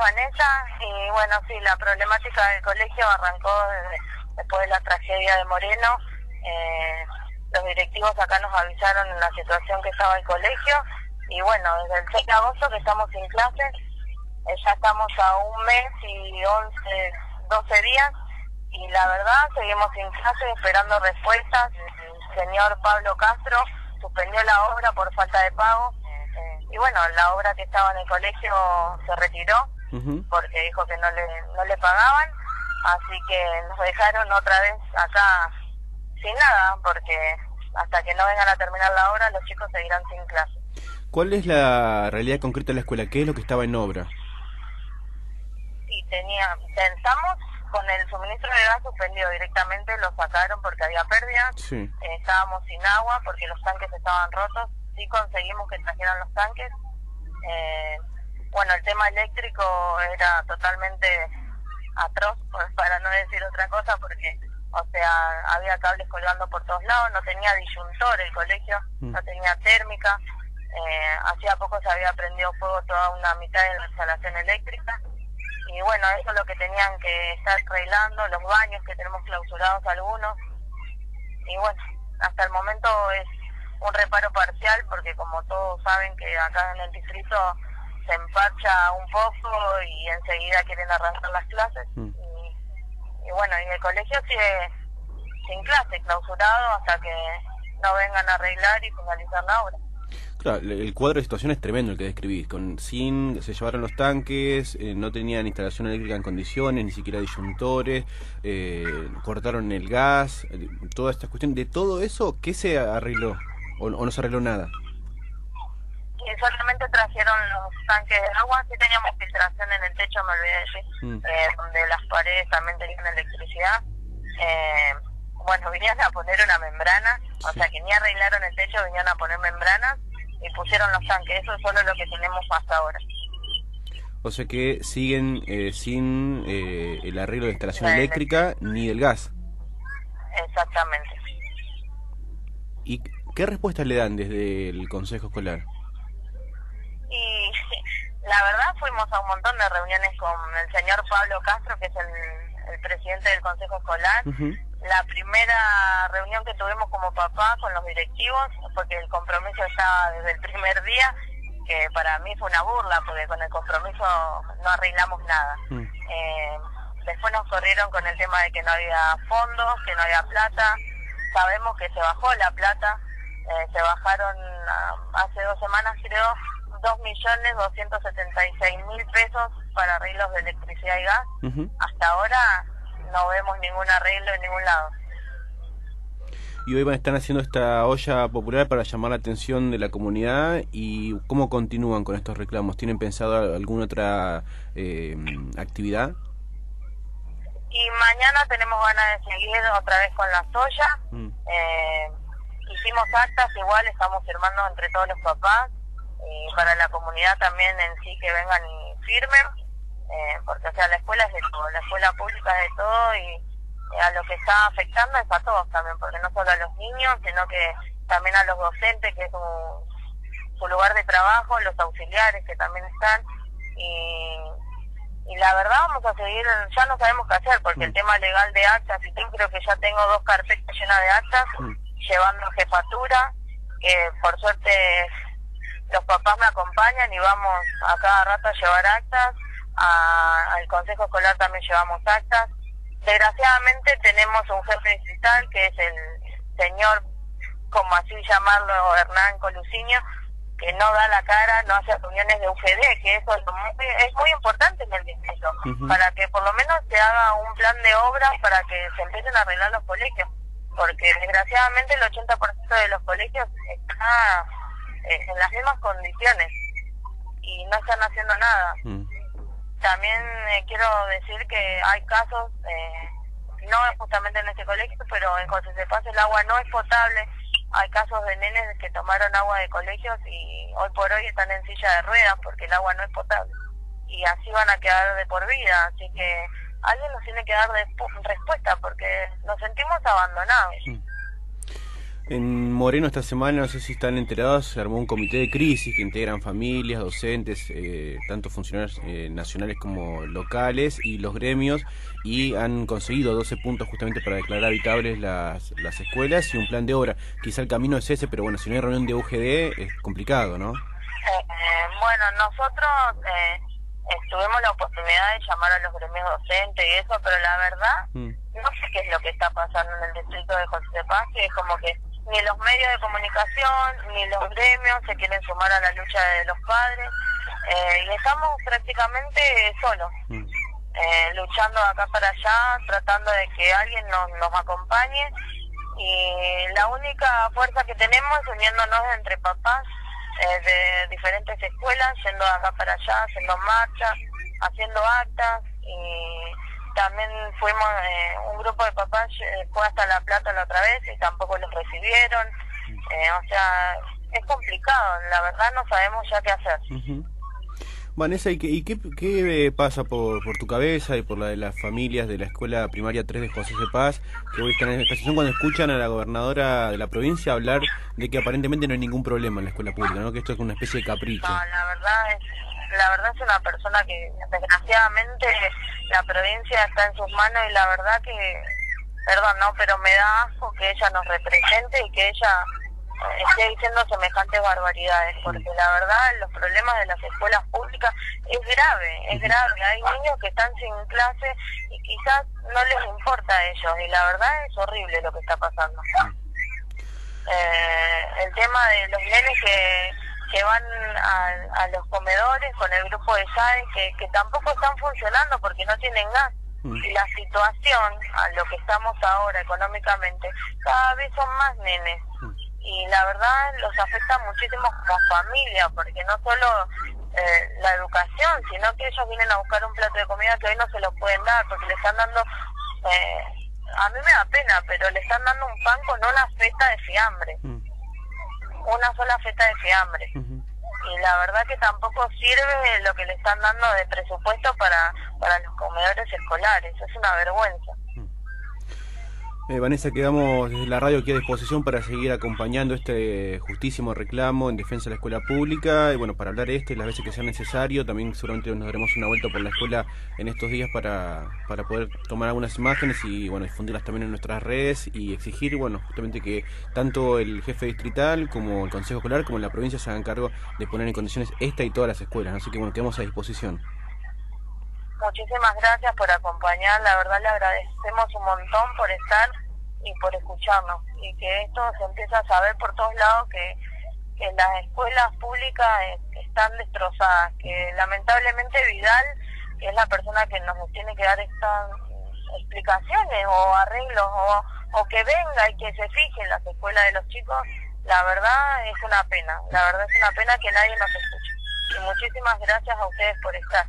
Vanessa y bueno, sí, la problemática del colegio arrancó después de la tragedia de Moreno. Eh, los directivos acá nos avisaron en la situación que estaba el colegio y bueno, desde el 6 de agosto que estamos sin clases, eh, ya estamos a un mes y 11, 12 días y la verdad seguimos sin clases esperando respuestas. El señor Pablo Castro suspendió la obra por falta de pago y bueno, la obra que estaba en el colegio se retiró porque dijo que no le, no le pagaban, así que nos dejaron otra vez acá sin nada, porque hasta que no vengan a terminar la obra los chicos seguirán sin clase. ¿Cuál es la realidad concreta de la escuela? ¿Qué es lo que estaba en obra? Sí, tenía, pensamos con el suministro de gas suspendido directamente, lo sacaron porque había pérdidas, Sí. eh, estábamos sin agua porque los tanques estaban rotos, sí conseguimos que trajeran los tanques. Eh, bueno, el tema eléctrico era totalmente atroz, por- para no decir otra cosa, porque, o sea, había cables colgando por todos lados, no tenía disyuntor el colegio, Mm. no tenía térmica, eh, hacía poco se había prendido fuego toda una mitad de la instalación eléctrica, y bueno, eso es lo que tenían que estar arreglando, los baños que tenemos clausurados algunos, y bueno, hasta el momento es un reparo parcial porque como todos saben que acá en el distrito se emparcha un poco y enseguida quieren arrancar las clases Mm. y, y bueno, y el colegio sigue sin clase, clausurado hasta que no vengan a arreglar y finalizar la obra. Claro, el el cuadro de situación es tremendo el que describís. Con sin se llevaron los tanques, eh, no tenían instalación eléctrica en condiciones, ni siquiera disyuntores, eh, cortaron el gas, eh, toda esta cuestión. De todo eso, ¿qué se arregló? ¿O, o no se arregló nada? Y solamente trajeron los tanques de agua, sí teníamos filtración en el techo, me olvidé de decir, Mm. eh, donde las paredes también tenían electricidad. Eh, bueno, vinieron a poner una membrana, o sea que ni arreglaron el techo, vinieron a poner membranas y pusieron los tanques, eso es solo lo que tenemos hasta ahora. O sea que siguen eh, sin eh, el arreglo de instalación La eléctrica ni del gas. Exactamente. ¿Y qué respuesta le dan desde el Consejo Escolar? Y la verdad fuimos a un montón de reuniones con el señor Pablo Castro, que es el, el presidente del Consejo Escolar. La primera reunión que tuvimos como papá con los directivos, porque el compromiso estaba desde el primer día, que para mí fue una burla, porque con el compromiso no arreglamos nada. Mm. Eh, después nos corrieron con el tema de que no había fondos, que no había plata. Sabemos que se bajó la plata, eh, se bajaron ah, hace dos semanas creo, dos millones doscientos setenta y seis mil pesos para arreglos de electricidad y gas. Hasta ahora no vemos ningún arreglo en ningún lado. Y hoy van a estar haciendo esta olla popular para llamar la atención de la comunidad y cómo continúan con estos reclamos. ¿Tienen pensado alguna otra eh, actividad? Y mañana tenemos ganas de seguir otra vez con la soya. Mm. Eh, hicimos actas, igual estamos firmando entre todos los papás y para la comunidad también en sí que vengan y firmen, eh, porque o sea, la escuela es de todo, la escuela pública es de todo y eh, a lo que está afectando es a todos también, porque no solo a los niños, sino que también a los docentes, que es su, su lugar de trabajo, los auxiliares que también están y y la verdad vamos a seguir, ya no sabemos qué hacer, porque el Mm. tema legal de actas, y creo que ya tengo dos carpetas llenas de actas, Mm. llevando jefatura, que por suerte los papás me acompañan y vamos a cada rato a llevar actas, a- al consejo escolar también llevamos actas. Desgraciadamente tenemos un jefe distrital que es el señor, como así llamarlo, Hernán Colucinio, que no da la cara, no hace reuniones de UGD, que eso es muy, es muy importante en el distrito, para que por lo menos se haga un plan de obras para que se empiecen a arreglar los colegios, porque desgraciadamente el 80% de los colegios está eh, en las mismas condiciones y no están haciendo nada. Mm. También eh, quiero decir que hay casos, eh, no justamente en este colegio, pero en José de Paz el agua no es potable. Hay casos de nenes que tomaron agua de colegios y hoy por hoy están en silla de ruedas porque el agua no es potable. Y así van a quedar de por vida. Así que alguien nos tiene que dar despu- respuesta porque nos sentimos abandonados. En Moreno esta semana, no sé si están enterados, se armó un comité de crisis que integran familias, docentes, eh, tanto funcionarios eh, nacionales como locales y los gremios y han conseguido 12 puntos justamente para declarar habitables las, las escuelas y un plan de obra. Quizá el camino es ese, pero bueno, si no hay reunión de UGD es complicado, ¿no? Eh, bueno, nosotros tuvimos la oportunidad de llamar a los gremios docentes y eso, pero la verdad mm. no sé qué es lo que está pasando en el distrito de José Paz, que es como que ni los medios de comunicación, ni los gremios se quieren sumar a la lucha de los padres. Eh, y estamos prácticamente solos, mm. eh, luchando acá para allá, tratando de que alguien nos, nos acompañe. Y la única fuerza que tenemos es uniéndonos entre papás eh, de diferentes escuelas, yendo acá para allá, haciendo marchas, haciendo actas y también fuimos, eh, un grupo de papás eh, fue hasta La Plata la otra vez y tampoco los recibieron. Eh, o sea, es complicado, la verdad no sabemos ya qué hacer. Vanessa, ¿y, qué, y qué, pasa por, por, tu cabeza y por la de las familias de la Escuela Primaria 3 de José de Paz, que hoy están en esta situación cuando escuchan a la gobernadora de la provincia hablar de que aparentemente no hay ningún problema en la escuela pública, ¿no? que esto es una especie de capricho? No, la verdad es la verdad es una persona que desgraciadamente la provincia está en sus manos y la verdad que, perdón, no, pero me da asco que ella nos represente y que ella eh, esté diciendo semejantes barbaridades, porque la verdad los problemas de las escuelas públicas es grave, es grave. Hay niños que están sin clase y quizás no les importa a ellos y la verdad es horrible lo que está pasando. Eh, el tema de los nenes que que van a, los comedores con el grupo de SAE que, que tampoco están funcionando porque no tienen gas. Mm. Y la situación, a lo que estamos ahora económicamente, cada vez son más nenes. Mm. Y la verdad los afecta muchísimo como familia, porque no solo eh, la educación, sino que ellos vienen a buscar un plato de comida que hoy no se lo pueden dar, porque le están dando, eh, a mí me da pena, pero le están dando un pan con una feta de fiambre. Mm una sola feta de fiambre. Y la verdad que tampoco sirve lo que le están dando de presupuesto para, para los comedores escolares. Es una vergüenza. Eh, Vanessa, quedamos desde la radio aquí a disposición para seguir acompañando este justísimo reclamo en defensa de la escuela pública y bueno, para hablar este las veces que sea necesario. También seguramente nos daremos una vuelta por la escuela en estos días para, para poder tomar algunas imágenes y bueno, difundirlas también en nuestras redes y exigir, bueno, justamente que tanto el jefe distrital como el consejo escolar como la provincia se hagan cargo de poner en condiciones esta y todas las escuelas. Así que bueno, quedamos a disposición. Muchísimas gracias por acompañar, la verdad le agradecemos un montón por estar y por escucharnos y que esto se empieza a saber por todos lados que, que las escuelas públicas están destrozadas, que lamentablemente Vidal, es la persona que nos tiene que dar estas explicaciones o arreglos o, o que venga y que se fije en las escuelas de los chicos, la verdad es una pena, la verdad es una pena que nadie nos escuche. Y muchísimas gracias a ustedes por estar.